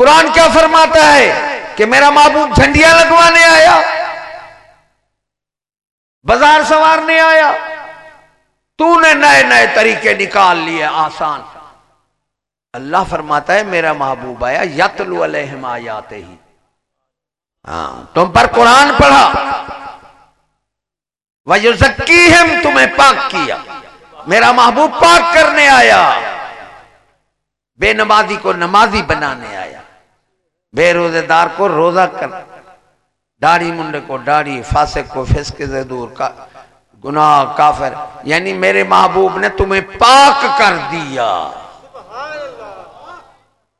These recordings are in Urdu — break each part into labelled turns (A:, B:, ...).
A: قرآن کیا فرماتا ہے کہ میرا محبوب جھنڈیاں لگوانے آیا، بازار سوارنے آیا تو نے نئے نئے طریقے نکال لیے آسان۔ اللہ فرماتا ہے، میرا محبوب آیا، یتلو علیہم آیاتے ہی ہاں تم پر قرآن پڑھا۔ وَيُزَكِّيهِمْ تمہیں پاک کیا۔ میرا محبوب پاک کرنے آیا۔ بے نمازی کو نمازی بنانے آیا۔ بے روزے دار کو روزہ کر۔ داڑھی منڈے کو داڑھی، فاسق کو فسق سے دور کا۔ گناہ، کافر۔ یعنی میرے محبوب نے تمہیں پاک کر دیا۔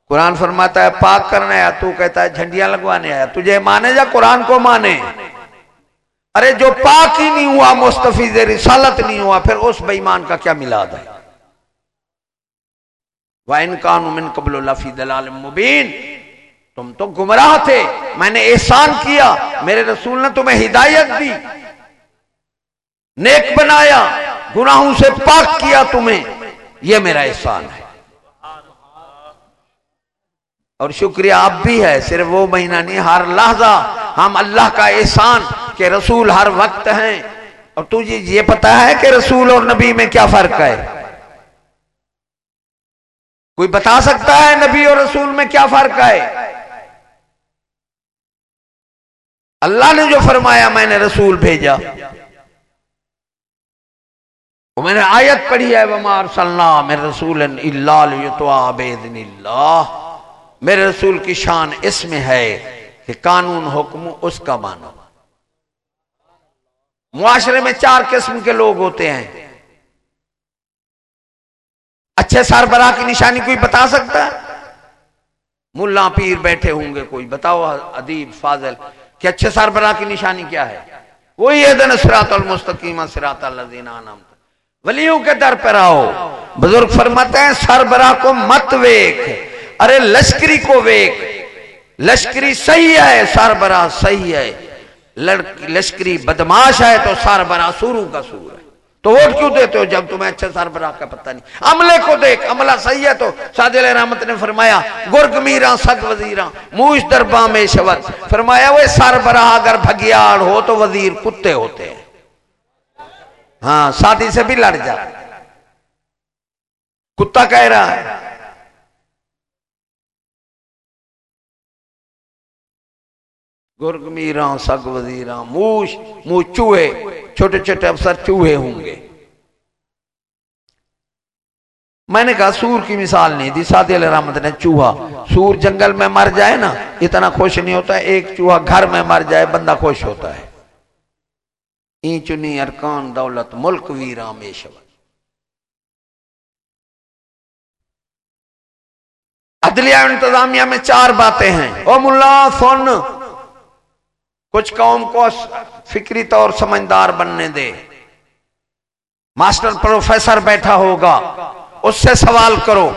A: قرآن فرماتا ہے، پاک کرنے آیا، تو کہتا ہے، جھنڈیاں لگوانے آیا۔ تجھے مانے جا قرآن کو مانے؟ ارے، جو پاک ہی نہیں ہوا، مستفیض رسالت نہیں ہوا، پھر اس بےمان کا کیا ملاد ہے؟ وَإِن كَانُوا مِن قَبْلُ لَفِي دَلَالٍ مُبِينٍ تم تو گمراہ تھے، میں نے احسان کیا، میرے رسول نے تمہیں ہدایت دی۔ نیک بنایا، گناہوں سے پاک کیا تمہیں، یہ میرا احسان ہے۔ اور شکریہ اب بھی ہے، صرف وہ مہینہ نہیں، ہر لحظہ ہم اللہ کا احسان کہ رسول ہر وقت ہیں۔ اور تجھے یہ پتا ہے کہ رسول اور نبی میں کیا فرق ہے؟ کوئی بتا سکتا ہے نبی اور رسول میں کیا فرق ہے؟ اللہ نے جو فرمایا میں نے رسول بھیجا۔ وہ میں نے آیت پڑھی ہے، وَمَا أَرْسَلْنَا مِن رَسُولٍ میرے رسول کی شان اس میں ہے کہ قانون حکم اس کا مانو۔ معاشرے میں چار قسم کے لوگ ہوتے ہیں۔ اچھے سربراہ کی نشانی کوئی بتا سکتا ہے؟ ملا پیر بیٹھے ہوں گے کوئی۔ بتاؤ، ادیب، فاضل۔ کہ اچھے سربراہ کی نشانی کیا ہے؟ وہی دن سرات المستقیم سرات الذین انعمت۔ ولیوں کے در پر آؤ۔ بزرگ فرماتے ہیں، سربراہ کو مت ویک۔ ارے لشکری کو ویک۔ لشکری صحیح ہے، سربراہ صحیح ہے۔ لشکری بدماش ہے تو سربراہ سوروں کا سور ہے۔ تو ووٹ کیوں دیتے ہو جب تمہیں اچھے سربراہ کا پتہ نہیں؟ عملے کو دیکھ، عملہ صحیح ہے تو سادل رحمت نے فرمایا گرگ میراں سگ وزیراں موش درباں میں شوت فرمایا، وہ سربراہ اگر بھگیاڑ ہو تو وزیر کتے ہوتے ہیں۔ ہاں شادی سے بھی لڑ جا۔ کتا کہہ رہا ہے گرگ میران سگ وزیران موش موش چوہے چھوٹے چھوٹے افسر چوہے ہوں گے۔ میں نے کہا سور کی مثال نہیں دی، سادی علیہ رحمت نے چوہا۔ سور جنگل میں مر جائے نا، اتنا خوش نہیں ہوتا ہے ایک چوہا گھر میں مر جائے، بندہ خوش ہوتا ہے۔ این چنی ارکان دولت، ملک ویران میں شبت عدلیہ انتظامیہ میں چار باتیں ہیں۔ او ملا، سن۔ کچھ قوم کو فکری طور سمجھدار بننے دے۔ ماسٹر پروفیسر بیٹھا ہوگا، اس سے سوال کرو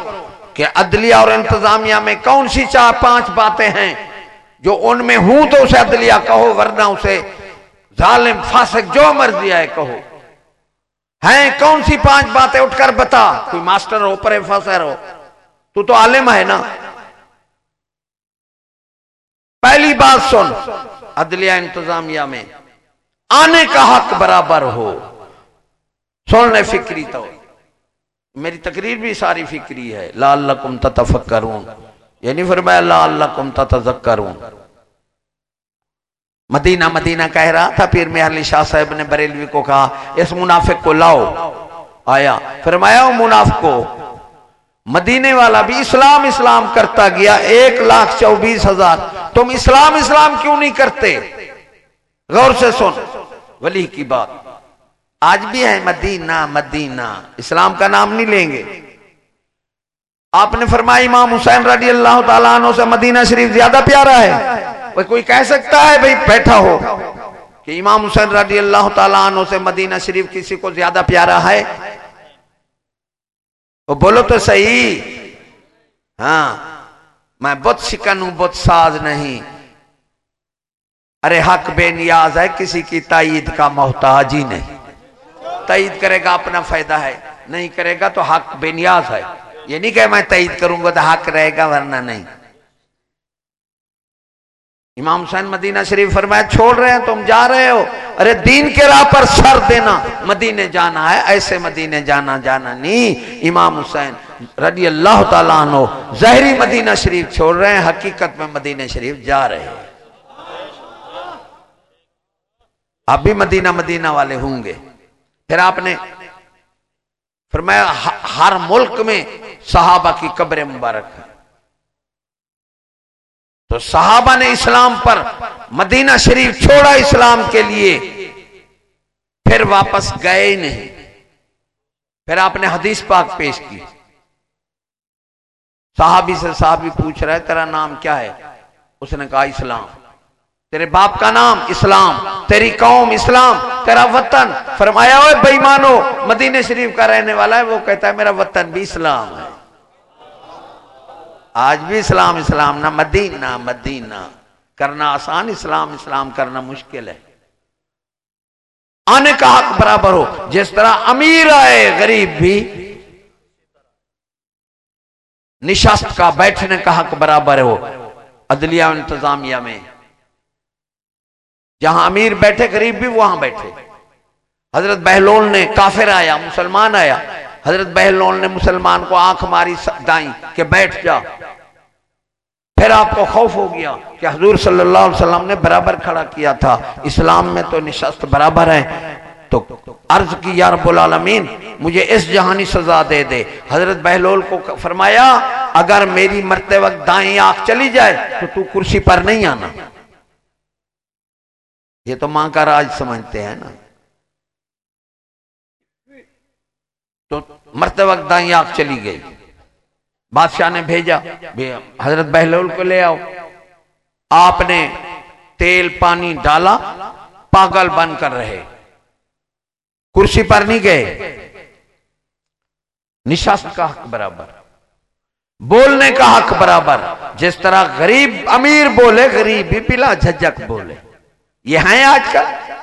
A: کہ عدلیہ اور انتظامیہ میں کون سی چار پانچ باتیں ہیں جو ان میں ہوں تو اسے عدلیہ کہو، ورنہ اسے ظالم، فاسق، جو مرضی ہے کہو۔ ہیں، کون سی پانچ باتیں؟ اٹھ کر بتا۔ کوئی ماسٹر ہو، پروفیسر ہو۔ تو تو عالم ہے نا۔ پہلی بات سن۔ عدلیہ انتظامیہ میں آنے کا حق برابر ہو۔ سننے فکری تو۔ میری تقریر بھی ساری فکری ہے۔ لعلکم تتفکرون۔ یعنی فرمایا لعلکم تتذکرون۔ مدینہ مدینہ کہہ رہا تھا، پیر میں علی شاہ صاحب نے بریلوی کو کہا، اس منافق کو لاؤ۔ آیا۔ فرمایا منافق کو مدینے والا بھی اسلام اسلام کرتا گیا، ایک لاکھ چوبیس ہزار۔ تم اسلام اسلام کیوں نہیں کرتے؟ غور سے سن۔ ولی کی بات۔ آج بھی ہے مدینہ مدینہ۔ اسلام کا نام نہیں لیں گے۔ آپ نے فرمایا امام حسین رضی اللہ تعالیٰ عنہ سے مدینہ شریف زیادہ پیارا ہے۔ کوئی کہہ سکتا ہے بھئی بیٹھا ہو کہ امام حسین رضی اللہ تعالیٰ عنہ سے مدینہ شریف کسی کو زیادہ پیارا ہے؟ وہ بولو تو صحیح۔ ہاں میں بت شکن ہوں، بت ساز نہیں۔ ارے حق بے نیاز ہے، کسی کی تائید کا محتاج ہی نہیں۔ تائید کرے گا اپنا فائدہ ہے، نہیں کرے گا تو حق بے نیاز ہے۔ یہ نہیں کہ میں تائید کروں گا تو حق رہے گا، ورنہ نہیں۔ امام حسین مدینہ شریف فرمایا، چھوڑ رہے ہیں، تم جا رہے ہو۔ ارے، دین کے راہ پر سر دینا۔ مدینے جانا ہے، ایسے مدینے جانا جانا نہیں۔ امام حسین رضی اللہ تعالیٰ عنہ زہری مدینہ شریف چھوڑ رہے ہیں، حقیقت میں مدینہ شریف جا رہے ہیں۔ آپ بھی مدینہ مدینہ والے ہوں گے۔ پھر آپ نے فرمایا، ہر ملک میں صحابہ کی قبر مبارک ہے۔ تو صحابہ نے اسلام پر مدینہ شریف چھوڑا اسلام کے لیے، پھر واپس گئے نہیں۔ پھر آپ نے حدیث پاک پیش کی۔ صحابی سے صحابی پوچھ رہا ہے تیرا نام کیا ہے؟ اس نے کہا، اسلام۔ تیرے باپ کا نام اسلام، تیری قوم اسلام، تیرا وطن۔ فرمایا ہوئے بے مانو مدینہ شریف کا رہنے والا ہے، وہ کہتا ہے، میرا وطن بھی اسلام ہے۔ آج بھی اسلام اسلام نہ، مدینہ مدینہ۔ کرنا آسان، اسلام اسلام کرنا مشکل ہے۔ آنے کا حق برابر ہو۔ جس طرح امیر آئے، غریب بھی۔ نشست کا، بیٹھنے کا حق برابر ہو۔ عدلیہ انتظامیہ میں۔ جہاں امیر بیٹھے، غریب بھی وہاں بیٹھے۔ حضرت بہلول نے کافر آیا، مسلمان آیا۔ حضرت بہلول نے مسلمان کو آنکھ ماری، دائیں کہ بیٹھ جا۔ پھر آپ کو خوف ہو گیا کہ حضور صلی اللہ علیہ وسلم نے برابر کھڑا کیا تھا۔ اسلام میں تو نشست برابر ہے تو عرض کی یا رب العالمین، مجھے اس جہانی سزا دے دے۔ حضرت بہلول کو فرمایا، اگر میری مرتے وقت دائیں آنکھ چلی جائے تو تو کرسی پر نہیں آنا۔ یہ تو ماں کا راج سمجھتے ہیں نا۔ تو مرتے وقت دائیں آنکھ چلی گئی۔ بادشاہ نے بھیجا حضرت بہلول کو لے آؤ۔ آپ نے تیل، پانی ڈالا، پاگل بن کر رہے۔ کرسی پر نہیں گئے۔ نشست کا حق برابر۔ بولنے کا حق برابر۔ جس طرح غریب امیر بولے، غریب بھی پلا جھجک بولے۔ یہ ہیں آج کل؟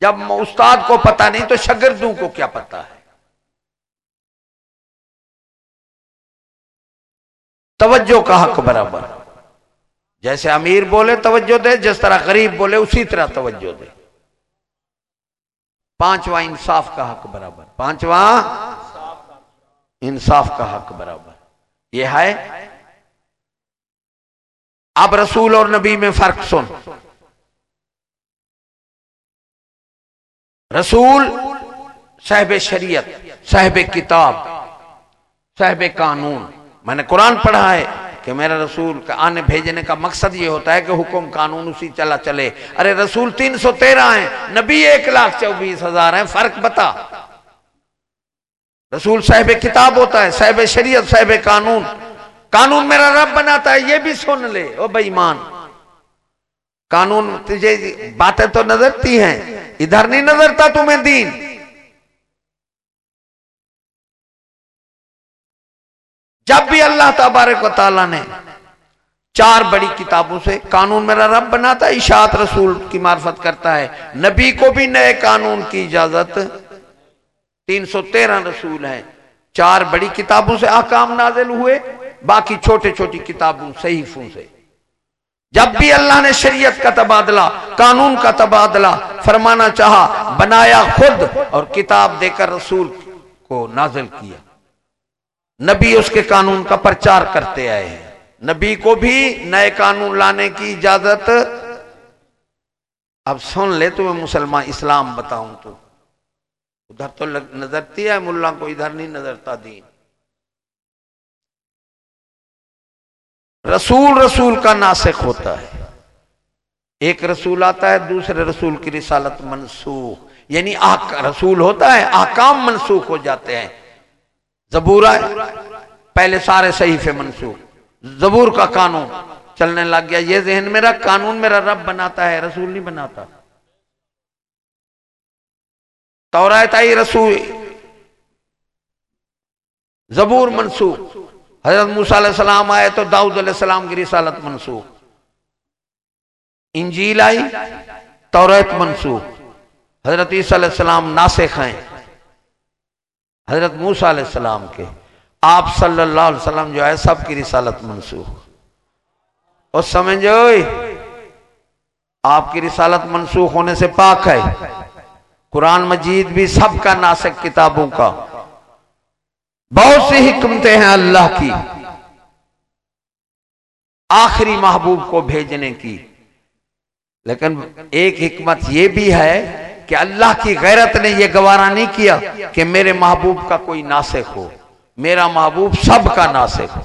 A: جب استاد کو پتا نہیں تو شگردوں کو کیا پتا ہے؟ توجہ کا حق برابر۔ جیسے امیر بولے توجہ دے، جس طرح غریب بولے اسی طرح توجہ دے۔ پانچواں انصاف کا حق برابر۔ پانچواں انصاف کا حق برابر۔ یہ ہے، اب رسول اور نبی میں فرق سن۔ رسول صاحب شریعت، صاحب کتاب، صاحب قانون۔ میں نے قرآن پڑھا ہے کہ میرا رسول کا آنے بھیجنے کا مقصد یہ ہوتا ہے کہ حکم قانون اسی چلا چلے۔ ارے رسول تین سو تیرہ ہیں، نبی ایک لاکھ چوبیس ہزار ہیں، فرق بتا۔ رسول صاحب کتاب ہوتا ہے، صاحب شریعت، صاحب قانون۔ قانون میرا رب بناتا ہے، یہ بھی سن لے، او بےمان قانون تجھے باتیں تو نظرتی ہیں، ادھر نہیں نظرتا تمہیں دین۔ جب بھی اللہ تبارک و تعالیٰ نے چار بڑی کتابوں سے قانون میرا رب بناتا ہے، اشاعت رسول کی معرفت کرتا ہے، نبی کو بھی نئے قانون کی اجازت۔ تین سو تیرہ رسول ہیں۔ چار بڑی کتابوں سے احکام نازل ہوئے، باقی چھوٹے چھوٹی کتابوں صحیفوں سے۔ جب بھی اللہ نے شریعت کا تبادلہ، قانون کا تبادلہ فرمانا چاہا، بنایا خود اور کتاب دے کر رسول کو نازل کیا۔ نبی اس کے قانون کا پرچار کرتے آئے ہیں۔ نبی کو بھی نئے قانون لانے کی اجازت۔ اب سن لے تو میں مسلمان اسلام بتاؤں تو۔ ادھر تو نظرتی ہے، ملا کو ادھر نہیں نظرتا دین۔ رسول رسول کا ناسخ ہوتا ہے۔ ایک رسول آتا ہے، دوسرے رسول کی رسالت منسوخ۔ یعنی رسول ہوتا ہے، آکام منسوخ ہو جاتے ہیں۔ زبور آئے۔ پہلے سارے صحیفے منسوخ۔ زبور کا قانون۔ چلنے لگ گیا۔ یہ ذہن میرا قانون میرا رب بناتا ہے، رسول نہیں بناتا۔ تورایت آئی رسول۔ زبور منسوخ۔ حضرت موسیٰ علیہ السلام آئے تو داؤد علیہ السلام کی رسالت منسوخ۔ انجیل آئی، توریت منسوخ۔ حضرت عیسیٰ علیہ السلام ناسخ ہیں۔ حضرت موسیٰ علیہ السلام کے۔ آپ صلی اللہ علیہ وسلم جو ہے سب کی رسالت منسوخ۔ اور سمجھو آپ کی رسالت منسوخ ہونے سے پاک ہے۔ قرآن مجید بھی سب کا ناسک کتابوں کا۔ بہت سی حکمتیں ہیں اللہ کی۔ آخری محبوب کو بھیجنے کی۔ لیکن ایک حکمت یہ بھی ہے کہ اللہ کی غیرت نے یہ گوارا نہیں کیا کہ میرے محبوب کا کوئی ناسک ہو، میرا محبوب سب کا ناسک ہو۔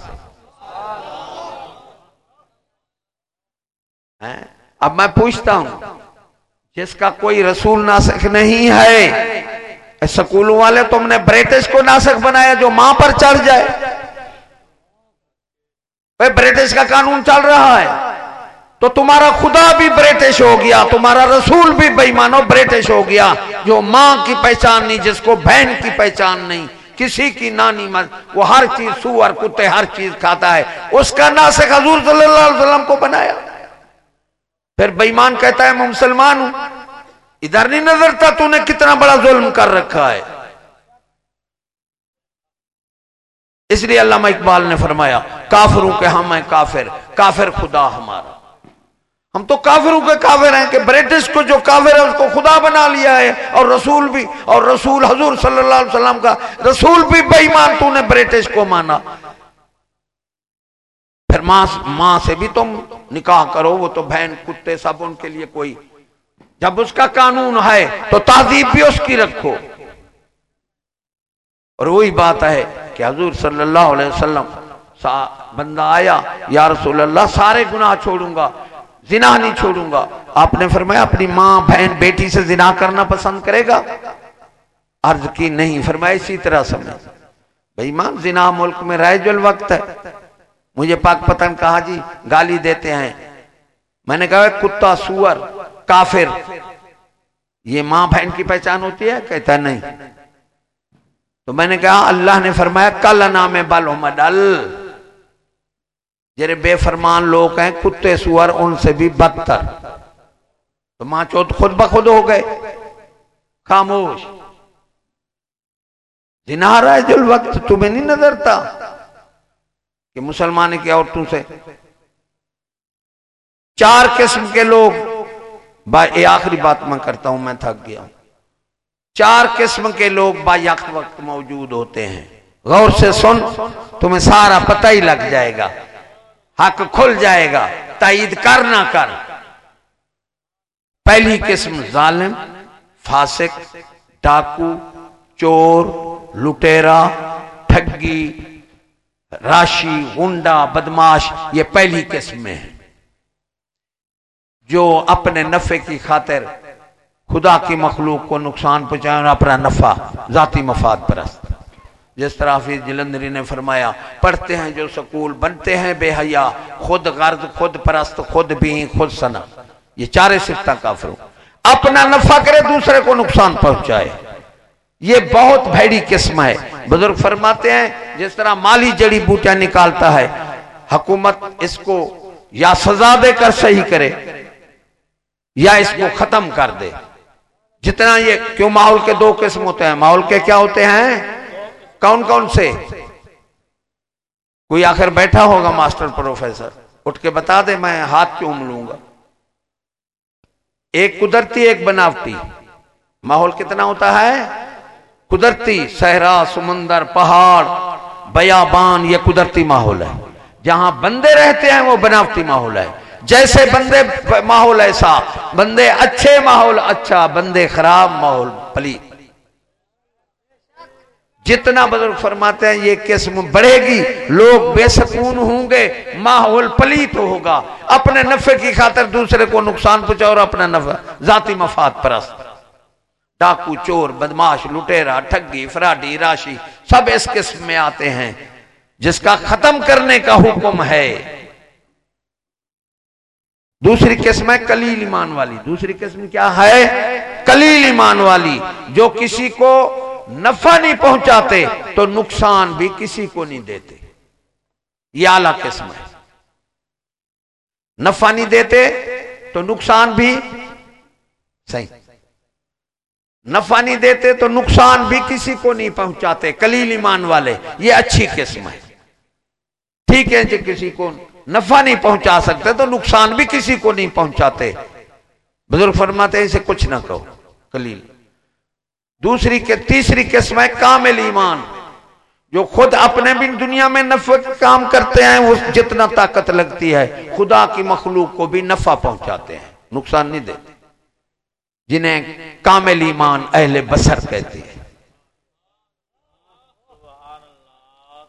A: اب میں پوچھتا ہوں، جس کا کوئی رسول ناسک نہیں ہے سکولوں والے تم نے برٹش کو ناسک بنایا جو ماں پر چڑھ جائے۔ برٹش کا قانون چل رہا ہے۔ تو تمہارا خدا بھی برٹش ہو گیا، تمہارا رسول بھی بے مانو برٹش ہو گیا۔ جو ماں کی پہچان نہیں، جس کو بہن کی پہچان نہیں، کسی کی نانی مت وہ ہر چیز سور کتے ہر چیز کھاتا ہے۔ اس کا ناسک حضور صلی اللہ علیہ وسلم کو بنایا۔ پھر بےمان کہتا ہے، میں مسلمان ہوں۔ ادھر نہیں نظر تھا، تو نے کتنا بڑا ظلم کر رکھا ہے۔ اس لیے علامہ اقبال نے فرمایا، کافروں کے ہم ہیں کافر کافر خدا ہمارا۔ ہم تو کافروں کے کافر ہیں کہ برٹش کو جو کافر ہے اس کو خدا بنا لیا ہے اور رسول بھی اور رسول حضور صلی اللہ علیہ وسلم کا رسول بھی بے ایمان تو نے برٹش کو مانا۔ پھر ماں ماں سے بھی تم نکاح کرو، وہ تو بہن، کتے سب ان کے لیے کوئی۔ جب اس کا قانون ہے تو تہذیب بھی اس کی رکھو۔ اور وہی بات ہے کہ حضور صلی اللہ علیہ وسلم بندہ آیا، یا رسول اللہ، سارے گناہ چھوڑوں گا۔ زنا نہیں چھوڑوں گا۔ آپ نے فرمایا اپنی ماں، بہن، بیٹی سے زنا کرنا پسند کرے گا؟ عرض کی نہیں، فرمایا اسی طرح سمجھ بھائی ماں زنا ملک میں رائج الوقت ہے۔ مجھے پاک پتن کہا جی گالی دیتے ہیں۔ میں نے کہا کتا سور، کافر۔ یہ ماں، بہن کی پہچان ہوتی ہے؟ کہتا نہیں۔ تو میں نے کہا، اللہ نے فرمایا، کل نام بل ڈل۔ جرے بے فرمان لوگ ہیں، کتے سور ان سے بھی بدتر۔ تو ماں چوت خود بخود ہو گئے۔ خاموش۔ رہا ہے جل وقت، تمہیں نہیں نظر تھا کہ مسلمان کی عورتوں سے۔ چار قسم کے لوگ۔ یہ آخری بات میں کرتا ہوں، میں تھک گیا ہوں۔ چار قسم کے لوگ با وقت موجود ہوتے ہیں۔ غور سے سن، تمہیں سارا پتہ ہی لگ جائے گا۔ حق کھل جائے گا، تائید کر نہ کر۔ پہلی قسم ظالم، فاسق، ڈاکو، چور، لٹیرا، ٹھگی، راشی گنڈا بدماش، یہ پہلی قسم میں ہے جو اپنے نفع کی خاطر خدا کی مخلوق کو نقصان پہنچائے اور اپنا نفع، ذاتی مفاد پرست۔ جس طرح حافظ جلندری نے فرمایا، پڑھتے ہیں جو سکول بنتے ہیں بے حیا، خود غرض، خود پرست، خود بھی خود سنا۔ یہ چارے سفتہ کافر اپنا نفع کرے دوسرے کو نقصان پہنچائے۔ یہ بہت بھیڑی قسم ہے۔ بزرگ فرماتے ہیں، جس طرح مالی جڑی بوٹیاں نکالتا ہے، حکومت اس کو یا سزا دے کر صحیح کرے، یا اس کو ختم کر دے۔ جتنا یہ کیوں ماحول کے دو قسم ہوتے ہیں، ماحول کے کیا ہوتے ہیں؟ کون کون سے؟ کوئی آخر بیٹھا ہوگا ماسٹر پروفیسر؟ اٹھ کے بتا دے میں ہاتھ کیوں ملوں گا؟ ایک قدرتی، ایک بناوٹی۔ ماحول کتنا ہوتا ہے؟ قدرتی، صحرا، سمندر، پہاڑ، بیابان، یہ قدرتی ماحول ہے۔ جہاں بندے رہتے ہیں وہ بناوٹی ماحول ہے۔ جیسے بندے ماحول ایسا بندے اچھے ماحول اچھا بندے خراب ماحول، پلی۔ جتنا بزرگ فرماتے ہیں یہ قسم بڑھے گی۔ لوگ بے سکون ہوں گے، ماحول پلیت ہوگا۔ اپنے نفع کی خاطر دوسرے کو نقصان پہنچا اور اپنا نفع، ذاتی مفاد پرست۔ ڈاکو، چور، بدماش لٹیرا ٹھگی، فراڈی، راشی، سب اس قسم میں آتے ہیں۔ جس کا ختم کرنے کا حکم ہے۔ دوسری قسم ہے کلیل ایمان والی۔ دوسری قسم کیا ہے؟ کلیل ایمان والی۔ جو کسی کو نفع نہیں پہنچاتے تو نقصان بھی کسی کو نہیں دیتے۔ یہ اعلی قسم ہے۔ نفع نہیں دیتے تو نقصان بھی صحیح۔ نفع نہیں دیتے تو نقصان بھی کسی کو نہیں پہنچاتے کلیل ایمان والے، یہ اچھی قسم ہے۔ ٹھیک ہے جو کسی کو نفع نہیں پہنچا سکتے تو نقصان بھی کسی کو نہیں پہنچاتے۔ بزرگ فرماتے ہیں، اسے کچھ نہ کہو کلیل دوسری کے تیسری قسم ہے کامل ایمان۔ جو خود اپنے بھی دنیا میں نفع کام کرتے ہیں، وہ جتنا طاقت لگتی ہے، خدا کی مخلوق کو بھی نفع پہنچاتے ہیں۔ نقصان نہیں دیتے۔ جنہیں کامل ایمان اہل بسر کہتے ہیں۔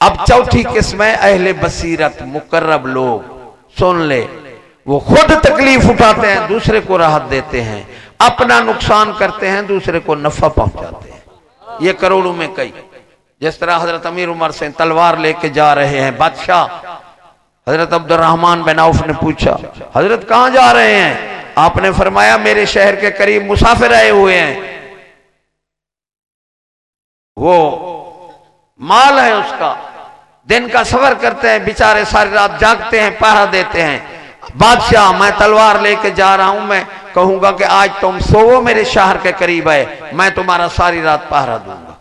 A: اب چوتھی قسم ہے اہل بصیرت، مقرب لوگ۔ سن لے، وہ خود تکلیف اٹھاتے ہیں، دوسرے کو راحت دیتے ہیں۔ اپنا نقصان کرتے ہیں، دوسرے کو نفع پہنچاتے ہیں۔ یہ کروڑوں میں کئی۔ جس طرح حضرت امیر عمر سے تلوار لے کے جا رہے ہیں، بادشاہ۔ حضرت عبد الرحمان بن عوف نے پوچھا، حضرت کہاں جا رہے ہیں؟ آپ نے فرمایا، میرے شہر کے قریب مسافر آئے ہوئے ہیں۔ وہ مال ہے اس کا۔ دن کا سفر کرتے ہیں، بیچارے ساری رات جاگتے ہیں، پہرا دیتے ہیں۔ بادشاہ، میں تلوار لے کے جا رہا ہوں، میں کہوں گا کہ آج تم سو میرے شہر کے قریب ہے میں تمہارا ساری رات پہرا دوں گا۔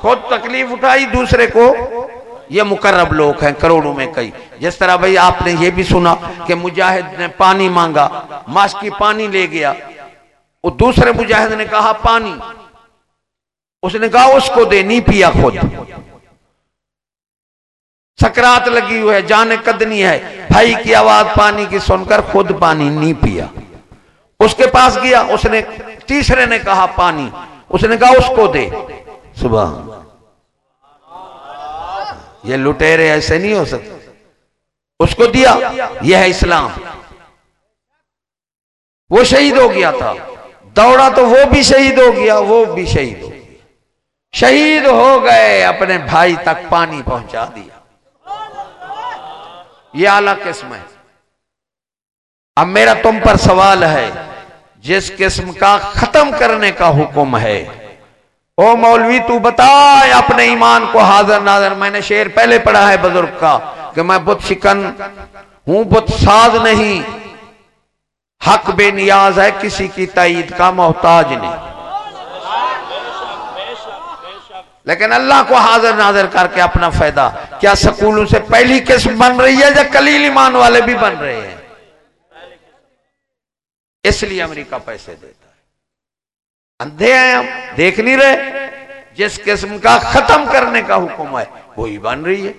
A: خود تکلیف اٹھائی دوسرے کو، یہ مقرب لوگ ہیں کروڑوں میں کئی۔ جس طرح بھائی آپ نے یہ بھی سنا کہ مجاہد نے پانی مانگا ماس کی پانی لے گیا۔ وہ دوسرے مجاہد نے کہا، پانی۔ اس نے کہا، اس کو دے نہیں پیا خود۔ سکرات لگی ہوئی ہے، جان قدنی ہے۔ بھائی کی آواز پانی کی سن کر خود پانی نہیں پیا۔ اس کے پاس گیا، اس نے تیسرے نے کہا پانی۔ اس نے کہا اس کو دے۔ صبح یہ لٹیرے ایسے نہیں ہو سکتے۔ اس کو دیا، یہ ہے اسلام۔ وہ شہید ہو گیا تھا۔ دوڑا تو وہ بھی شہید ہو گیا، وہ بھی شہید ہو گیا۔ شہید ہو گئے، اپنے بھائی تک پانی پہنچا دیا۔ یہ اعلی قسم ہے۔ اب میرا تم پر سوال ہے، جس قسم کا ختم کرنے کا حکم ہے۔ او مولوی، تو بتا، اپنے ایمان کو حاضر ناظر، میں نے شیر پہلے پڑھا ہے بزرگ کا کہ میں بت شکن ہوں، بت ساز نہیں۔ حق بے نیاز ہے، کسی کی تعید کا محتاج نہیں۔ لیکن اللہ کو حاضر ناظر کر کے اپنا فائدہ، کیا سکولوں سے پہلی قسم بن رہی ہے یا کلیل ایمان والے بھی بن رہے ہیں؟ اس لیے امریکہ پیسے دیتا ہے۔ اندھے ہیں ہم، دیکھ نہیں رہے۔ جس قسم کا ختم کرنے کا حکم ہے، وہی بن رہی ہے۔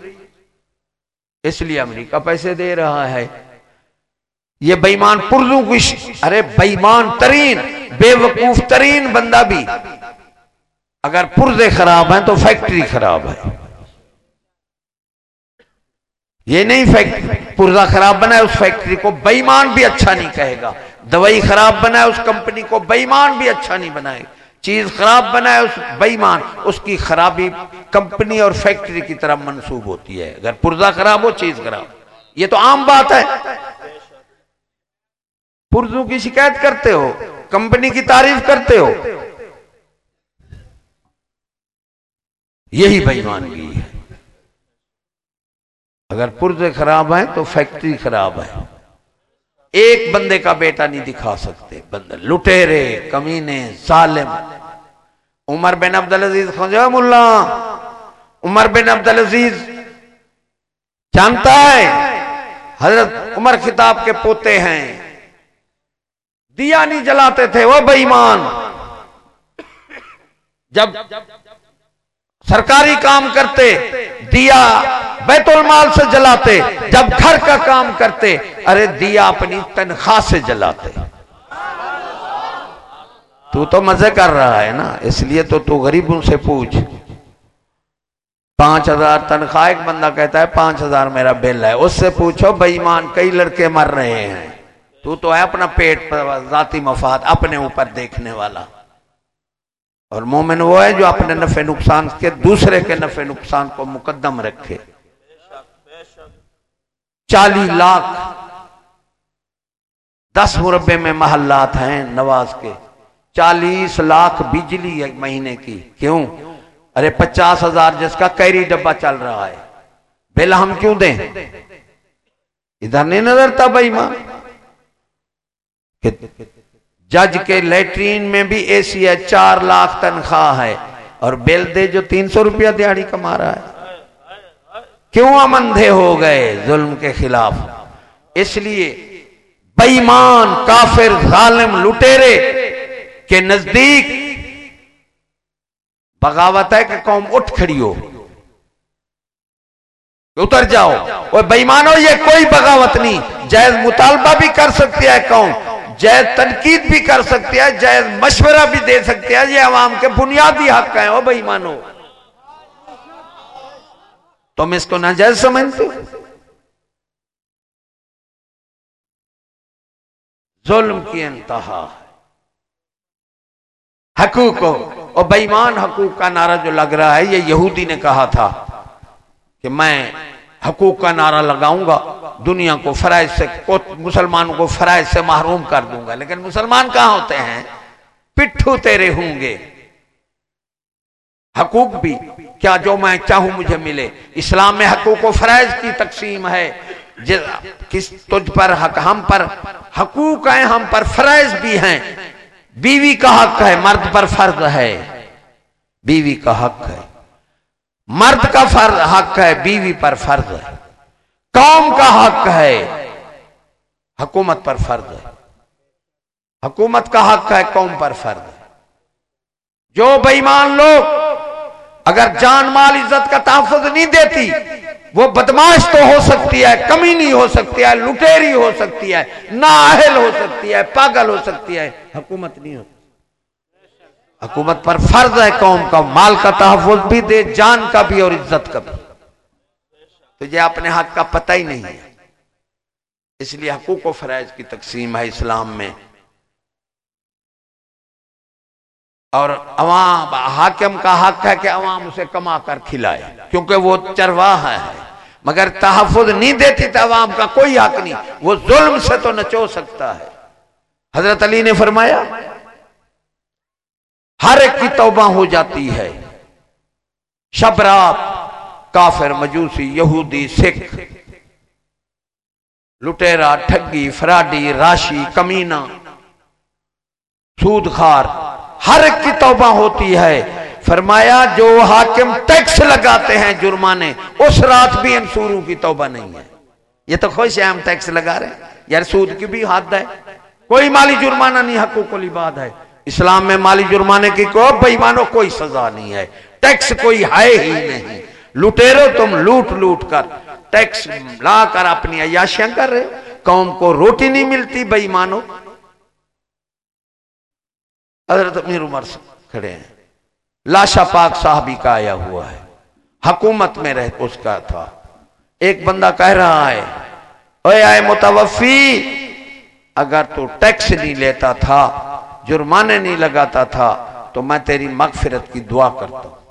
A: اس لیے امریکہ پیسے دے رہا ہے۔ یہ بےمان پرزو کی ارے بےمان ترین، بے وقوف ترین بندہ بھی۔ اگر پرزے خراب ہیں تو فیکٹری خراب ہے۔ یہ نہیں فیکٹری پرزا خراب بنا ہے، اس فیکٹری کو بےمان بھی اچھا نہیں کہے گا۔ دوائی خراب بنا ہے، اس کمپنی کو بےمان بھی اچھا نہیں بنائے چیز خراب بنا ہے، اس بےمان اس کی خرابی کمپنی اور فیکٹری کی طرف منسوب ہوتی ہے۔ اگر پرزا خراب ہو، چیز خراب۔ یہ تو عام بات ہے۔ پرزوں کی شکایت کرتے ہو، کمپنی کی تعریف کرتے ہو یہی بےمانگی ہے۔ اگر پرزے خراب ہیں تو فیکٹری خراب ہے۔ ایک بندے کا بیٹا نہیں دکھا سکتے۔ بندے لٹیرے، کمینے، ظالم۔ عمر بن عبد العزیز عمر بن عبد العزیز جانتا ہے۔ حضرت عمر خطاب کے پوتے ہیں۔ دیا نہیں جلاتے تھے، وہ بےمان جب سرکاری کام کرتے، دیا بیت المال سے جلاتے، جب گھر کا کام کرتے، ارے دیا اپنی تنخواہ سے جلاتے۔ تو تو مزے کر رہا ہے نا، اس لیے تو تو غریبوں سے پوچھ۔ پانچ ہزار تنخواہ، ایک بندہ کہتا ہے پانچ ہزار میرا بل ہے، اس سے پوچھو بےمان کئی لڑکے مر رہے ہیں۔ تو تو ہے اپنا پیٹ پر ذاتی مفاد، اپنے اوپر دیکھنے والا۔ اور مومن وہ ہے جو اپنے نفع نقصان کے دوسرے کے نفع نقصان کو مقدم رکھے۔ چالی لاکھ دس مربے میں محلات ہیں نواز کے۔ چالیس لاکھ بجلی ایک مہینے کی۔ کیوں؟ ارے پچاس ہزار جس کا کیری ڈبا چل رہا ہے۔ بل ہم کیوں دیں؟ ادھر نہیں نظرتا بھائی ماں جج کے لیٹرین میں بھی اے سی ہے، چار لاکھ تنخواہ ہے۔ اور بل دے جو تین سو روپیہ دیہڑی کما رہا ہے۔ کیوں امندھے ہو گئے ظلم کے خلاف؟ اس لیے بےمان کافر ظالم لٹیرے کے نزدیک بغاوت ہے کہ قوم اٹھ کھڑی ہو۔ اتر جاؤ۔ وہ بےمانو یہ کوئی بغاوت نہیں۔ جائز مطالبہ بھی کر سکتی ہے قوم۔ جائز تنقید بھی کر سکتی ہے جائز مشورہ بھی دے سکتی ہے یہ عوام کے بنیادی حق ہیں وہ بےمانو تم اس کو ناجائز سمجھتے؟ ظلم کی انتہا۔ حقوق اور بےمان حقوق کا نعرہ جو لگ رہا ہے، یہ یہودی نے کہا تھا کہ میں حقوق کا نعرہ لگاؤں گا، دنیا کو فرائض سے مسلمانوں کو فرائض سے محروم کر دوں گا۔ لیکن مسلمان کہاں ہوتے ہیں؟ پٹھو تیرے ہوں گے۔ حقوق بھی، کیا جو میں چاہوں مجھے ملے۔ اسلام میں حقوق و فرائض کی تقسیم ہے۔ کس، تجھ پر حق، ہم پر حقوق ہیں، ہم پر فرائض بھی ہیں۔ بیوی کا حق ہے، مرد پر فرض ہے۔ بیوی کا حق ہے۔ مرد کا فرض حق ہے، بیوی پر فرض ہے۔ قوم کا حق ہے، حکومت پر فرض ہے۔ حکومت کا حق ہے، قوم پر فرض ہے۔ جو بےمان لوگ اگر جان مال عزت کا تحفظ نہیں دیتی، وہ بدماش تو ہو سکتی ہے، کمی نہیں ہو سکتی ہے، لٹیری ہو سکتی ہے، نااہل ہو سکتی ہے، پاگل ہو سکتی ہے، حکومت نہیں ہوتی۔ حکومت پر فرض ہے قوم کا مال کا تحفظ بھی دے، جان کا بھی اور عزت کا بھی۔ تجھے اپنے حق کا پتہ ہی نہیں ہے۔ اس لیے حقوق و فرائض کی تقسیم ہے اسلام میں۔ اور عوام، حاکم کا حق ہے کہ عوام اسے کما کر کھلائے، کیونکہ وہ چرواہ ہے۔ مگر تحفظ نہیں دیتی تو عوام کا کوئی حق نہیں، وہ ظلم سے تو نچو سکتا ہے۔ حضرت علی نے فرمایا ہر ایک کی توبہ ہو جاتی ہے۔ شب رات کافر، مجوسی، یہودی، سکھ، لٹیرا، ٹھگی، فراڈی، راشی، کمینہ، سود خار، ہر ایک کی توبہ ہوتی ہے۔ فرمایا، جو حاکم ٹیکس لگاتے ہیں جرمانے، اس رات بھی ان سوروں کی توبہ نہیں ہے۔ یہ تو خوش ہے ہم ٹیکس لگا رہے ہیں۔ یار سود کی بھی حد ہے۔ کوئی مالی جرمانہ نہیں، حقوق العباد ہے۔ اسلام میں مالی جرمانے کی کوئی بےمانو کوئی سزا نہیں ہے۔ ٹیکس کوئی ہے ہی نہیں۔ لٹیرو تم لوٹ لوٹ کر۔ ٹیکس لا کر اپنی عیاشیاں کر رہے قوم کو روٹی نہیں ملتی بےمانو۔ حضرت امیر عمر کھڑے ہیں۔ لاشا پاک صاحبی کا آیا ہوا ہے۔ حکومت میں رہ، اس کا تھا۔ ایک بندہ کہہ رہا ہے، اے آئے متوفی، اگر تو ٹیکس نہیں لیتا تھا جرمانے نہیں لگاتا تھا، تو میں تیری مغفرت کی دعا کرتا ہوں۔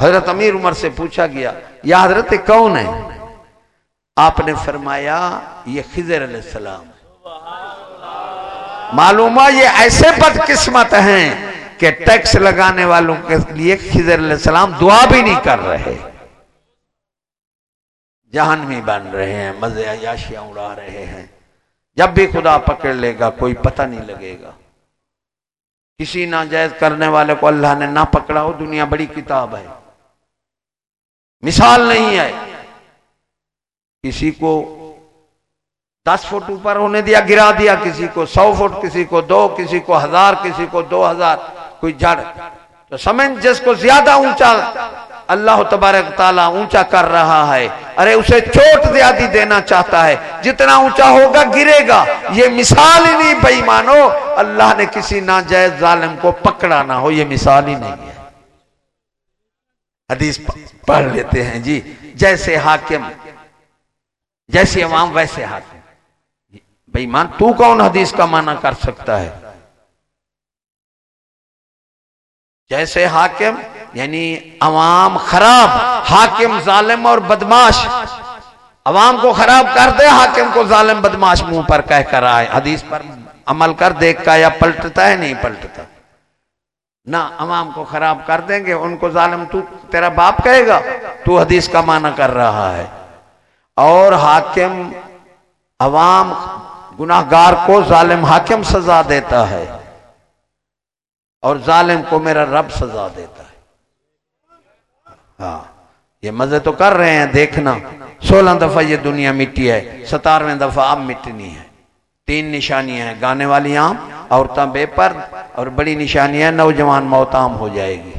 A: حضرت امیر عمر سے پوچھا گیا، یا حضرت کون ہے؟ آپ نے فرمایا، یہ خضر علیہ السلام معلوم یہ ایسے بد قسمت ہیں کہ ٹیکس لگانے والوں کے لیے خضر علیہ السلام دعا بھی نہیں کر رہے۔ جہنمی بن رہے ہیں، مزے عیاشیاں اڑا رہے ہیں۔ جب بھی خدا پکڑ لے گا، کوئی پتہ نہیں لگے گا۔ کسی ناجائز کرنے والے کو اللہ نے نہ پکڑا ہو دنیا بڑی کتاب ہے۔ مثال نہیں ہے۔ کسی کو دس فٹ اوپر ہونے دیا، گرا دیا، کسی کو سو فٹ، کسی کو دو، کسی کو ہزار، کسی کو دو ہزار، کوئی جڑ تو سمجھ، جس کو زیادہ اونچا اللہ تبارک تعالیٰ اونچا کر رہا ہے ارے اسے چوٹ زیادہ دینا چاہتا ہے۔ جتنا اونچا ہوگا گرے گا۔ یہ مثال ہی نہیں، بھائی مانو۔ اللہ نے کسی ناجائز ظالم کو پکڑا نہ ہو، یہ مثال ہی نہیں ہے۔ حدیث پڑھ لیتے ہیں جی۔ جیسے حاکم، جیسے عوام ویسے حاکم۔ بھائی مان، تو کون حدیث کا معنی کر سکتا ہے؟ جیسے حاکم یعنی عوام خراب، حاکم ظالم اور بدماش۔ عوام کو خراب کر دے، حاکم کو ظالم بدماش منہ پر کہہ کر آئے۔ حدیث پر عمل کر دیکھ کا یا پلٹتا ہے، نہیں پلٹتا۔ نہ عوام کو خراب کر دیں گے، ان کو ظالم تو تیرا باپ کہے گا، تو حدیث کا معنی کر رہا ہے۔ اور حاکم عوام گناہ گار کو ظالم حاکم سزا دیتا ہے۔ اور ظالم کو میرا رب سزا دیتا ہے۔ ہاں یہ مزے تو کر رہے ہیں، دیکھنا۔ سولہ دفعہ یہ دنیا مٹی ہے، ستارویں دفعہ اب مٹنی ہے۔ تین نشانیاں ہیں، گانے والی عام عورتیں بے پر اور بڑی نشانیاں نوجوان موتام ہو جائے گی۔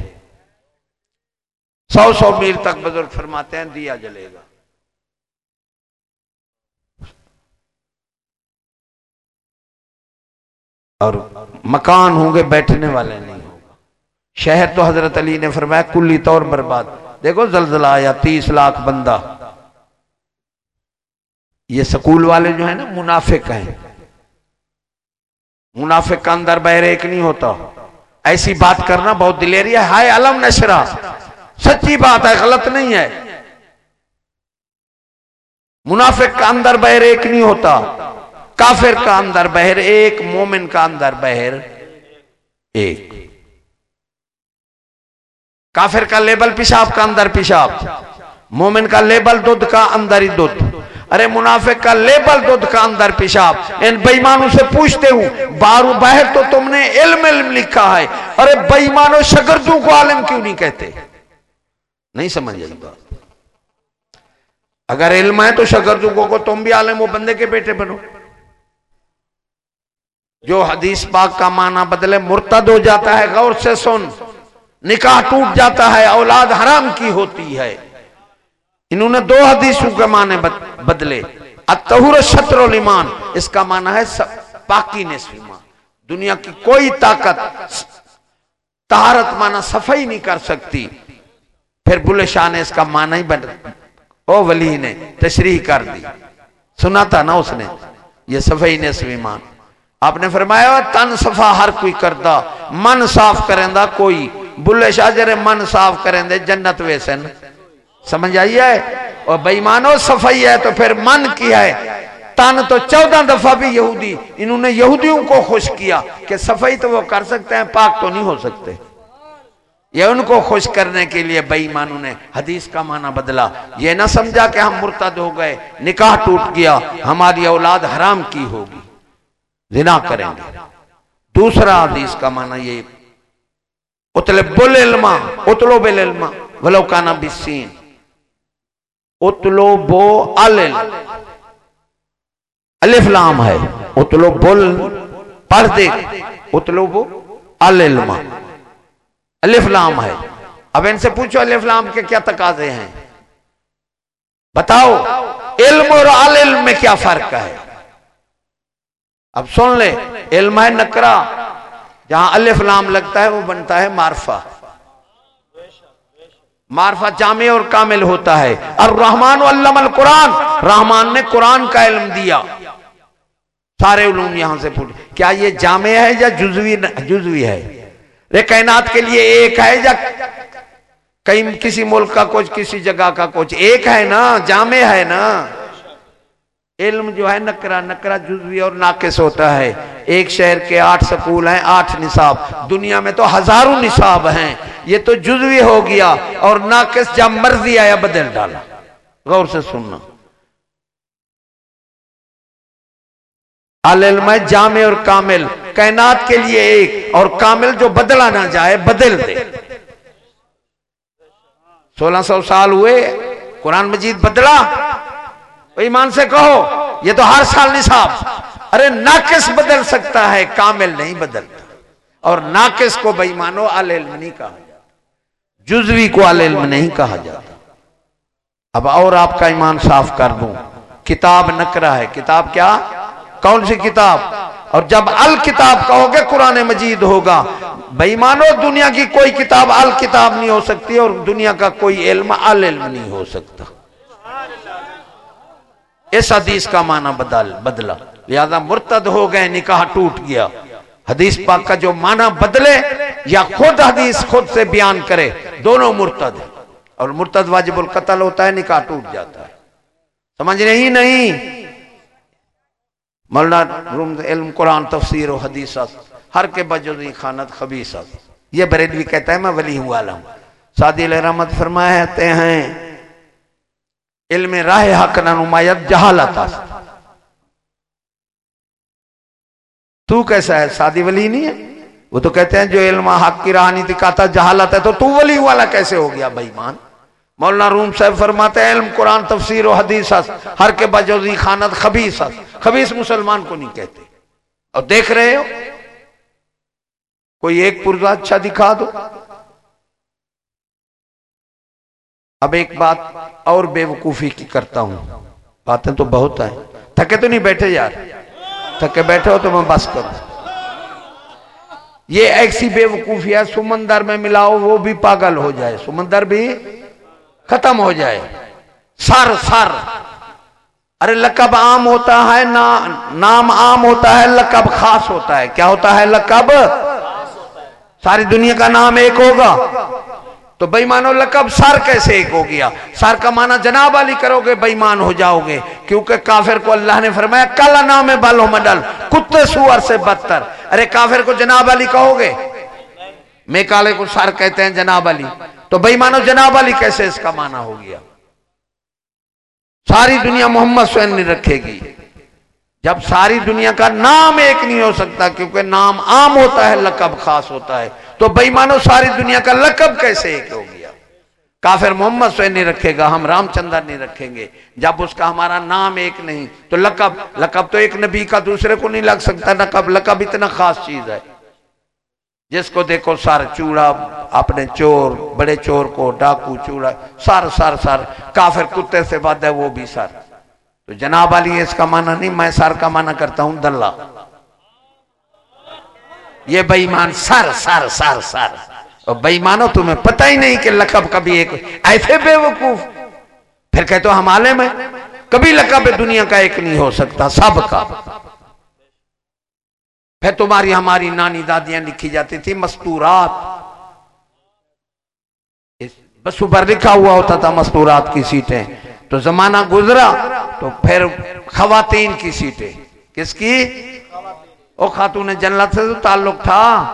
A: سو سو میل تک بزرگ فرماتے ہیں، دیا جلے گا۔ اور مکان ہوں گے، بیٹھنے والے نہیں ہوگا شہر تو حضرت علی نے فرمایا، کلی طور برباد۔ دیکھو زلزلہ آیا، تیس لاکھ بندہ۔ یہ سکول والے جو ہیں نا، منافق ہیں۔ منافق کا اندر بہر ایک نہیں ہوتا۔ ایسی بات کرنا بہت دلیری ہے۔ ہائے علم نشرا سچی بات ہے، غلط نہیں ہے۔ منافق کا اندر بہر ایک نہیں ہوتا۔ کافر کا اندر بہر ایک، مومن کا اندر بہر ایک۔ کافر کا لیبل پیشاب کا اندر پیشاب، مومن کا لیبل دودھ کا اندر ہی دودھ۔ ارے منافق کا لیبل دودھ کا اندر پیشاب۔ ان بےمانوں سے پوچھتے ہوں بارو باہر تو تم نے علم علم لکھا ہے۔ ارے بےمانوں شگردوں کو عالم کیوں نہیں کہتے؟ نہیں سمجھ جائے بات۔ اگر علم ہے تو شگردوں کو تم بھی عالم وہ بندے کے بیٹے بنو۔ جو حدیث پاک کا معنی بدلے، مرتد ہو جاتا ہے، غور سے سن۔ نکاح ٹوٹ جاتا ہے، اولاد حرام کی ہوتی ہے۔ انہوں نے دو حدیثوں کے معنی بدلے۔ اتہور شطر الایمان اس کا معنی ہے پاکی نصف ایمان۔ دنیا کی کوئی طاقت طہارت معنی صفائی نہیں کر سکتی۔ پھر بلے شاہ نے اس کا معنی ہی بدل او ولی نے تشریح کر دی۔ سنا تھا نا اس نے، یہ صفائی نصف ایمان۔ آپ نے فرمایا، تن صفا ہر کوئی کردہ من صاف کریں دا کوئی بلے شاہ جرے من صاف کریں دے جنت ویسن۔ سمجھ آئی ہے؟ اور بیمانو صفائی ہے تو پھر من کیا ہے؟ تن تو چودہ دفعہ بھی یہودی، انہوں نے یہودیوں کو خوش کیا کہ صفائی تو وہ کر سکتے ہیں، پاک تو نہیں ہو سکتے۔ یہ ان کو خوش کرنے کے لیے بےمانوں نے حدیث کا معنی بدلا۔ یہ نہ سمجھا کہ ہم مرتد ہو گئے، نکاح ٹوٹ گیا، ہماری اولاد حرام کی ہوگی۔ زنا کریں گے۔ دوسرا حدیث کا معنی یہ اطلب العلم اطلب العلم ولو کانا بسین اطلب العلم الف لام ہے اطلب ال پڑھ دے اطلب العلم الف لام ہے اب ان سے پوچھو الف لام کے کیا تقاضے ہیں بتاؤ علم اور العلم میں کیا فرق ہے اب سن لے علم ہے نکرا جہاں الف لام لگتا ہے وہ بنتا ہے معرفہ۔ معرفہ جامع اور کامل ہوتا ہے۔ الرحمن علم القرآن۔ رحمان نے قرآن کا علم دیا۔ سارے علوم یہاں سے پوچھ کیا یہ جامع ہے یا جزوی جزوی ہے؟ کائنات کے لیے ایک ہے یا کہیں کسی ملک کا کچھ، کسی جگہ کا کچھ؟ ایک ہے نا، جامع ہے نا۔ علم جو ہے نکرا نکرا جزوی اور ناقص ہوتا ہے۔ ایک شہر کے آٹھ سکول ہیں، آٹھ نصاب۔ دنیا میں تو ہزاروں نصاب ہیں۔ یہ تو جزوی ہو گیا اور ناقص جب مرضی آیا بدل ڈالا۔ غور سے سننا۔ علم جامع اور کامل، کائنات کے لیے ایک اور کامل جو بدلا نہ جائے، بدل دے۔ سولہ سو سال ہوئے، قرآن مجید بدلا۔ ایمان سے کہو، یہ تو ہر سال نصاب۔ ارے، ناقص بدل سکتا ہے، کامل نہیں بدلتا۔ اور ناقص کو بے مانو علم نہیں کہا جاتا۔ جزوی کو علم نہیں کہا جاتا۔ اب اور آپ کا ایمان صاف کر دوں۔ کتاب نکرا ہے۔ کتاب کیا؟ کون سی کتاب؟ اور جب الکتاب کہو گے، قرآن مجید ہوگا۔ بے مانو دنیا کی کوئی کتاب الکتاب نہیں ہو سکتی اور دنیا کا کوئی علم علم نہیں ہو سکتا۔ اس حدیث کا معنی بدل بدلا۔ لہذا مرتد ہو گئے، نکاح ٹوٹ گیا۔ حدیث پاک کا جو معنی بدلے، یا خود حدیث خود سے بیان کرے، دونوں مرتد اور مرتد واجب القتل ہوتا ہے، نکاح ٹوٹ جاتا ہے۔ سمجھ رہی نہیں۔ مولانا علم قرآن تفسیر و حدیثت ہر کے بجوزی خانت خبیصت یہ بریدوی کہتا ہے، میں ولی ہوں، عالم سادی علیہ رحمت فرمائے ہیں۔ علم راہ حق نہ نمایت جہالت تو کیسا ہے؟ سادی ولی نہیں ہے؟ وہ تو کہتے ہیں جو علم حق کی راہ نہیں دکھاتا، جہالت ہے، تو تو ولی والا کیسے ہو گیا بھائی مان مولانا روم صاحب فرماتے ہیں، علم قرآن، تفسیر و حدیث ہر کے بجوزی خانت خبیص خبیص مسلمان کو نہیں کہتے۔ اور دیکھ رہے ہو؟ کوئی ایک پرزا اچھا دکھا دو۔ اب ایک بات اور بے وقوفی کی کرتا ہوں۔ باتیں تو بہت ہیں۔ تھکے تو نہیں بیٹھے یار۔ تھکے بیٹھے ہو تو میں بس کروں۔ یہ ایسی بے وقوفی ہے، سمندر میں ملاؤ وہ بھی پاگل ہو جائے۔ سمندر بھی ختم ہو جائے۔ سر سر۔ ارے لقب عام ہوتا ہے نام عام ہوتا ہے، لقب خاص ہوتا ہے۔ کیا ہوتا ہے لقب؟ ساری دنیا کا نام ایک ہوگا۔ تو بےمانو لقب سر کیسے ایک ہو گیا؟ سر کا معنی جناب والی کرو گے، بےمان ہو جاؤ گے۔ کیونکہ کافر کو اللہ نے فرمایا کل نام بالو مڈل، کتے سور سے بدتر۔ ارے کافر کو جناب والی کہو گے؟ میں کالے کو سر کہتے ہیں جناب علی۔ تو بھائی مانو جناب علی کیسے اس کا معنی ہو گیا؟ ساری دنیا محمد سوین نہیں رکھے گی۔ جب ساری دنیا کا نام ایک نہیں ہو سکتا، کیونکہ نام عام ہوتا ہے، لقب خاص ہوتا ہے۔ تو بھائی مانو ساری دنیا کا لقب کیسے ایک ہو گیا؟ کافر محمد سوین نہیں رکھے گا، ہم رام چندر نہیں رکھیں گے۔ جب اس کا ہمارا نام ایک نہیں، تو لقب لقب تو ایک نبی کا، دوسرے کو نہیں لگ سکتا۔ لقب لقب اتنا خاص چیز ہے۔ جس کو دیکھو، سر چوڑا، اپنے چور، بڑے چور کو، ڈاکو چوڑا، سر سر سر۔ کافر کتے سے بات ہے، وہ بھی سر۔ تو جناب علی، اس کا معنی نہیں، میں سر کا معنی کرتا ہوں، دلہ۔ یہ بےمان سر سر سر سر۔ اور بےمانو تمہیں پتہ ہی نہیں کہ لقب کبھی ایک ایسے بے وقوف پھر کہتے ہم عالم ہیں۔ کبھی لقب دنیا کا ایک نہیں ہو سکتا، سب کا۔ پھر تمہاری ہماری نانی دادیاں لکھی جاتی تھی مستورات۔ بس اوپر لکھا ہوا ہوتا تھا مستورات کی سیٹیں۔ تو زمانہ گزرا، تو پھر خواتین کی سیٹیں۔ کس کی؟ او خاتون جنت سے تو تعلق تھا۔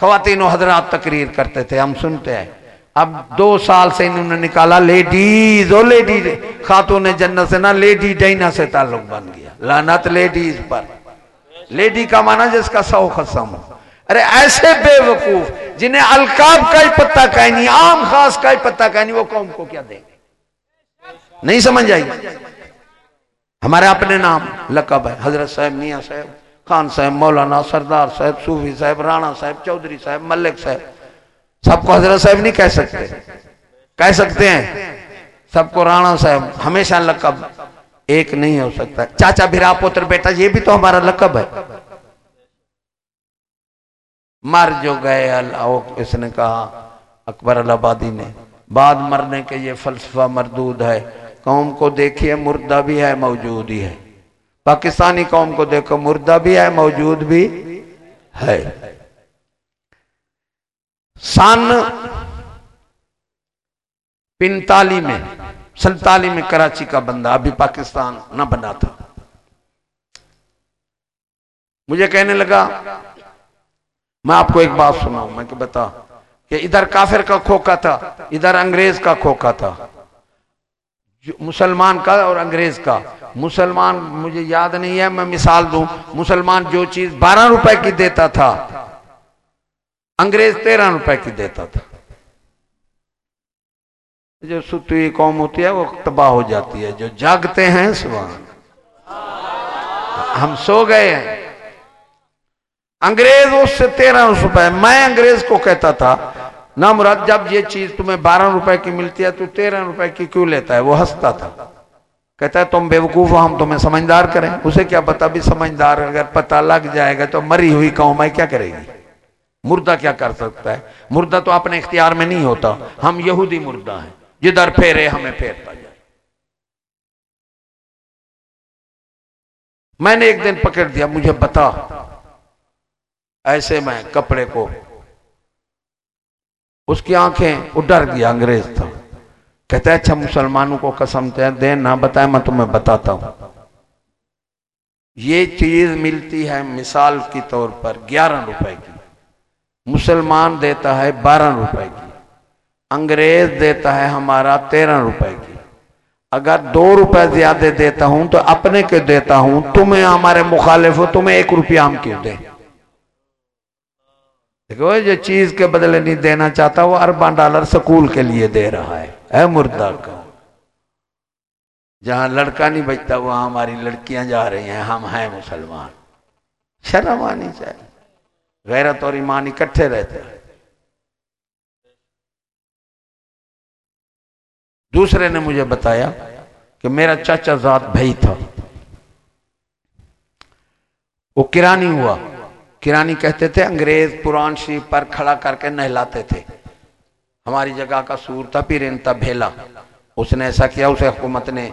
A: خواتین و حضرات تقریر کرتے تھے، ہم سنتے ہیں۔ اب دو سال سے انہوں نے نکالا لیڈیز او لیڈیز، خاتون جنت سے نہ لیڈی ڈینا سے تعلق بن گیا۔ لانت لیڈیز پر۔ لیڈی کا مانا جس کا سو خسم ہو ارے ایسے بے وقوف جنہیں القاب کا ہی پتہ کہیں نہیں عام خاص کا ہی پتہ کہیں نہیں وہ قوم کو کیا دیں گے؟ نہیں سمجھ آئی؟ ہمارے اپنے نام، لقب ہے، حضرت صاحب، میاں صاحب، خان صاحب، مولانا، سردار صاحب، صوفی صاحب، رانا صاحب، چودھری صاحب، ملک صاحب۔ سب کو حضرت صاحب نہیں کہہ سکتے۔ کہہ سکتے ہیں۔ سب کو رانا صاحب، ہمیشہ لقب۔ ایک نہیں ہو سکتا۔ چاچا بھیرا پوتر بیٹا، یہ بھی تو ہمارا لقب ہے۔ مر جو گئے اللہ اس نے کہا، اکبر الابادی نے۔ بعد مرنے کے یہ فلسفہ مردود ہے۔ قوم کو دیکھیے مردہ بھی ہے موجود ہی ہے۔ پاکستانی قوم کو دیکھو، مردہ بھی ہے، موجود بھی ہے۔ سن پنتالی میں سنتالی میں کراچی کا بندہ ابھی پاکستان نہ بنا تھا۔ مجھے کہنے لگا، میں آپ کو ایک بات سناؤں، میں کہ بتا کہ ادھر کافر کا کھوکا تھا، ادھر انگریز کا کھوکا تھا۔ مسلمان کا اور انگریز کا؟ مسلمان مجھے یاد نہیں ہے، میں مثال دوں۔ مسلمان جو چیز بارہ روپے کی دیتا تھا، انگریز تیرہ روپے کی دیتا تھا۔ جو ستوی قوم ہوتی ہے، وہ تباہ ہو جاتی ہے۔ جو جاگتے ہیں، سبحان ہم سو گئے ہیں۔ انگریز اس سے تیرہ روپے، میں انگریز کو کہتا تھا نہ مراد جب یہ چیز تمہیں بارہ روپے کی ملتی ہے تو تیرہ روپے کی کیوں لیتا ہے؟ وہ ہنستا تھا۔ کہتا ہے، تم بے وقوف ہم تمہیں سمجھدار کریں۔ اسے کیا پتا بھی سمجھدار اگر پتہ لگ جائے گا تو مری ہوئی قوم ہے، کیا کرے گی؟ مردہ کیا کر سکتا ہے؟ مردہ تو اپنے اختیار میں نہیں ہوتا۔ ہم یہودی مردہ ہیں۔ جدھر پھیرے، ہمیں پھیرتا جائے۔ میں نے ایک دن پکڑ دیا، مجھے بتا۔ ایسے میں کپڑے کو اس کی آنکھیں وہ ڈر گیا انگریز تھا۔ کہتا ہے اچھا مسلمانوں کو قسم دے نہ بتائے، میں تمہیں بتاتا ہوں۔ یہ چیز ملتی ہے مثال کی طور پر گیارہ روپے کی۔ مسلمان دیتا ہے بارہ روپے کی۔ انگریز دیتا ہے ہمارا تیرہ روپے کی۔ اگر دو روپے زیادہ دیتا ہوں تو اپنے کے دیتا ہوں، تمہیں ہمارے مخالف ہو، تمہیں ایک روپیہ ہم کیوں دیں؟ دیکھو جو چیز کے بدلے نہیں دینا چاہتا، وہ اربان ڈالر سکول کے لیے دے رہا ہے۔ اے مردہ کا جہاں لڑکا نہیں بچتا، وہاں ہماری لڑکیاں جا رہی ہیں۔ ہم ہیں مسلمان۔ شرم آنی چاہیے۔ غیرت اور ایمان اکٹھے رہتے ہیں۔ دوسرے نے مجھے بتایا کہ میرا چاچا ذات بھائی تھا۔ وہ کرانی ہوا۔ کرانی کہتے تھے، انگریز پران شریف پر کھڑا کر کے نہلاتے تھے۔ ہماری جگہ کا سور تھا، پھر تھا بھیلا اس نے ایسا کیا، اسے حکومت نے،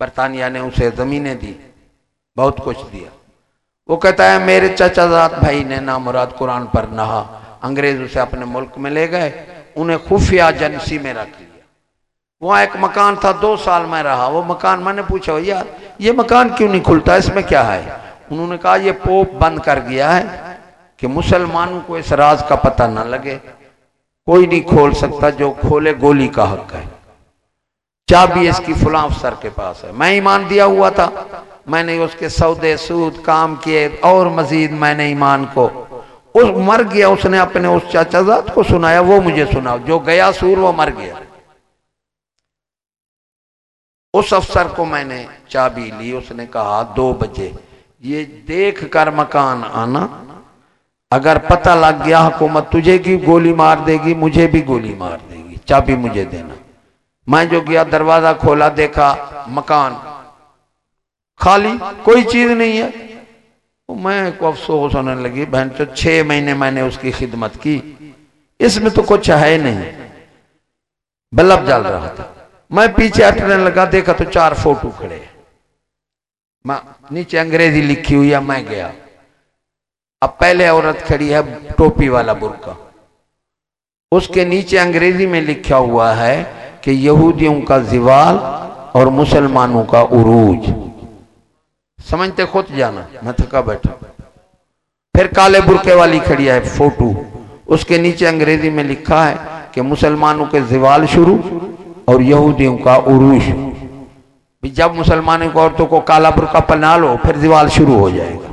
A: برطانیہ نے اسے زمینیں دی، بہت کچھ دیا۔ وہ کہتا ہے، میرے چچا ذات بھائی نے نامراد قرآن پر نہا۔ انگریز اسے اپنے ملک میں لے گئے، انہیں خفیہ جنسی میں رکھ لیا وہاں ایک مکان تھا، دو سال میں رہا۔ وہ مکان میں نے پوچھا یار، یہ مکان کیوں نہیں کھلتا؟ اس میں کیا ہے؟ انہوں نے کہا یہ پوپ بند کر گیا ہے کہ مسلمانوں کو اس راز کا پتہ نہ لگے۔ کوئی نہیں کھول سکتا جو کھولے گولی کا حق ہے۔ چابی اس کی فلاں افسر کے پاس ہے۔ میں ایمان دیا ہوا تھا۔ میں نے اس کے سودے سود کام کیے۔ اور مزید میں نے ایمان کو۔ اس مر گیا، اس نے اپنے اس چاچا ذات کو سنایا، وہ مجھے سنا جو گیا سور، وہ مر گیا۔ اس افسر کو میں نے چابی لی۔ اس نے کہا، دو بجے۔ یہ دیکھ کر مکان آنا، اگر پتہ لگ گیا حکومت تجھے کی گولی مار دے گی، مجھے بھی گولی مار دے گی، چابی مجھے دینا۔ میں جو گیا دروازہ کھولا، دیکھا مکان خالی، کوئی چیز نہیں ہے۔ میں کو افسوس ہونے لگی، بہن چو، چھ مہینے میں نے اس کی خدمت کی۔ اس میں تو کچھ ہے نہیں۔ بلب جل رہا تھا۔ میں پیچھے ہٹنے لگا، دیکھا تو چار فوٹو کھڑے نیچے انگریزی لکھی ہوئی ہے، میں گیا۔ اب پہلے عورت کھڑی ہے ٹوپی والا برکا اس کے نیچے انگریزی میں لکھا ہوا ہے کہ یہودیوں کا زوال اور مسلمانوں کا عروج۔ سمجھتے خود جانا، میں تھکا بیٹھا۔ پھر کالے برکے والی کھڑی ہے، فوٹو۔ اس کے نیچے انگریزی میں لکھا ہے کہ مسلمانوں کے زوال شروع اور یہودیوں کا عروج۔ جب مسلمانوں کو عورتوں کو کالا برقع پہنا لو، پھر زوال شروع ہو جائے گا۔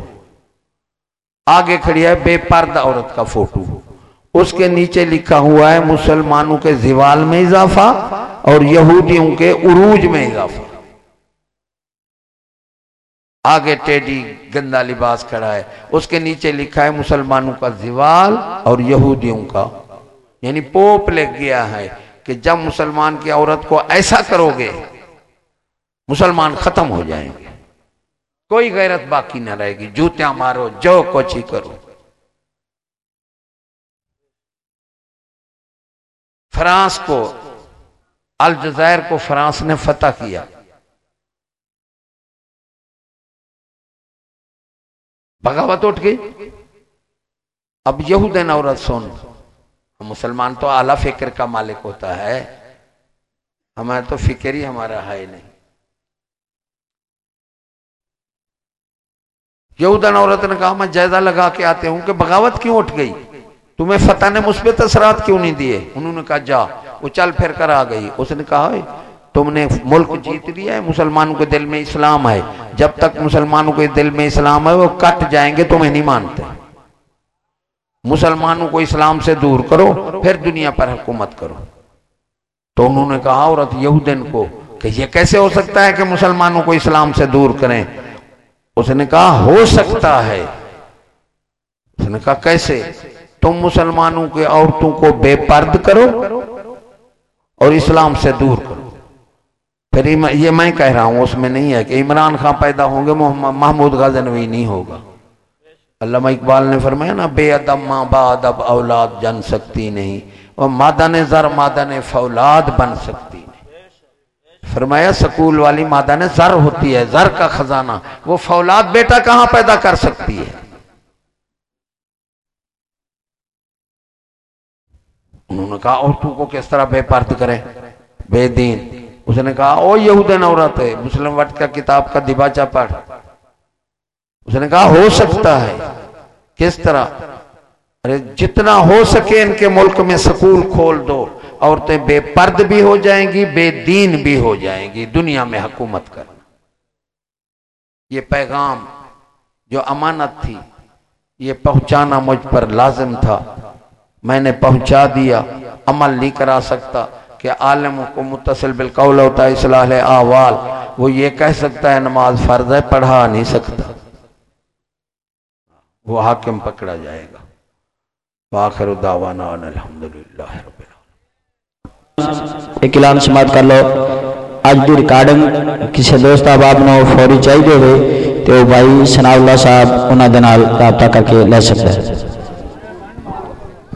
A: آگے کھڑی ہے، بے پرد عورت کا فوٹو۔ اس کے نیچے لکھا ہوا ہے، مسلمانوں کے زوال میں اضافہ اور یہودیوں کے عروج میں اضافہ۔ آگے ٹیڈی گندا لباس کھڑا ہے۔ اس کے نیچے لکھا ہے، مسلمانوں کا زوال اور یہودیوں کا۔ یعنی پوپ لکھ گیا ہے کہ جب مسلمان کی عورت کو ایسا کرو گے مسلمان ختم ہو جائیں گے۔ کوئی غیرت باقی نہ رہے گی۔ جوتیاں مارو، جو کچھ ہی کرو۔ فرانس کو، الجزائر کو فرانس نے فتح کیا۔ بغاوت اٹھ گئی۔ اب یہودین عورت سن۔ مسلمان تو اعلیٰ فکر کا مالک ہوتا ہے۔ ہمارا تو فکر ہی ہمارا ہے نہیں۔ یہودن عورت نے کہا، میں جائزہ لگا کے آتے ہوں کہ بغاوت کیوں اٹھ گئی؟ تمہیں فتح نے مثبت اثرات کیوں نہیں دیے؟ انہوں نے کہا، جا، وہ چل پھر کر آ گئی۔ اس نے کہا تم نے ملک جیت لیا ہے، مسلمانوں کے دل میں اسلام ہے۔ جب تک مسلمانوں کے دل میں اسلام ہے، وہ کٹ جائیں گے، تمہیں نہیں مانتے۔ مسلمانوں کو اسلام سے دور کرو، پھر دنیا پر حکومت کرو۔ تو انہوں نے کہا، عورت یہودن کو، کہ یہ کیسے ہو سکتا ہے کہ مسلمانوں کو اسلام سے دور کریں؟ اس نے کہا، ہو سکتا ہے. اس نے کہا، کیسے؟ تم مسلمانوں کے عورتوں کو بے پرد کرو اور اسلام سے دور کرو. پھر یہ میں کہہ رہا ہوں، اس میں نہیں ہے کہ عمران خان پیدا ہوں گے محمود غزنوی نہیں ہوگا۔ علامہ اقبال نے فرمایا نا، بے ادب ماں با ادب اولاد جن سکتی نہیں، وہ مادن زر مادن فولاد بن سکتی فرمایا سکول والی مادن زر ہوتی ہے، زر کا خزانہ۔ وہ فولاد بیٹا کہاں پیدا کر سکتی ہے؟ انہوں نے کہا، عورتوں کو کس طرح بے پرد کریں؟ بے دین۔ اس نے کہا، او یہودن عورت ہے مسلم وٹ کا کتاب کا دباچہ پڑھ۔ اس نے کہا، ہو سکتا ہے۔ کس طرح؟ ارے، جتنا ہو سکے ان کے ملک میں سکول کھول دو۔ عورتیں بے پرد بھی ہو جائیں گی، بے دین بھی ہو جائیں گی۔ دنیا میں حکومت کرنا یہ پیغام جو امانت تھی، یہ پہنچانا مجھ پر لازم تھا۔ میں نے پہنچا دیا، عمل نہیں کرا سکتا کہ عالم کو متصل بالقول ہوتا ہے اصلاح آوال وہ یہ کہہ سکتا ہے، نماز فرض ہے، پڑھا نہیں سکتا۔ وہ حاکم پکڑا جائے گا۔ واخر دعوانا الحمدللہ رب
B: ایک اعلان سماعت کر لو۔ اج دی ریکارڈنگ کسی دوست احباب نو فوری چاہیے ہوئے تو بھائی ثناء اللہ صاحب انہاں دے نال رابطہ کر کے لے سکتا ہے۔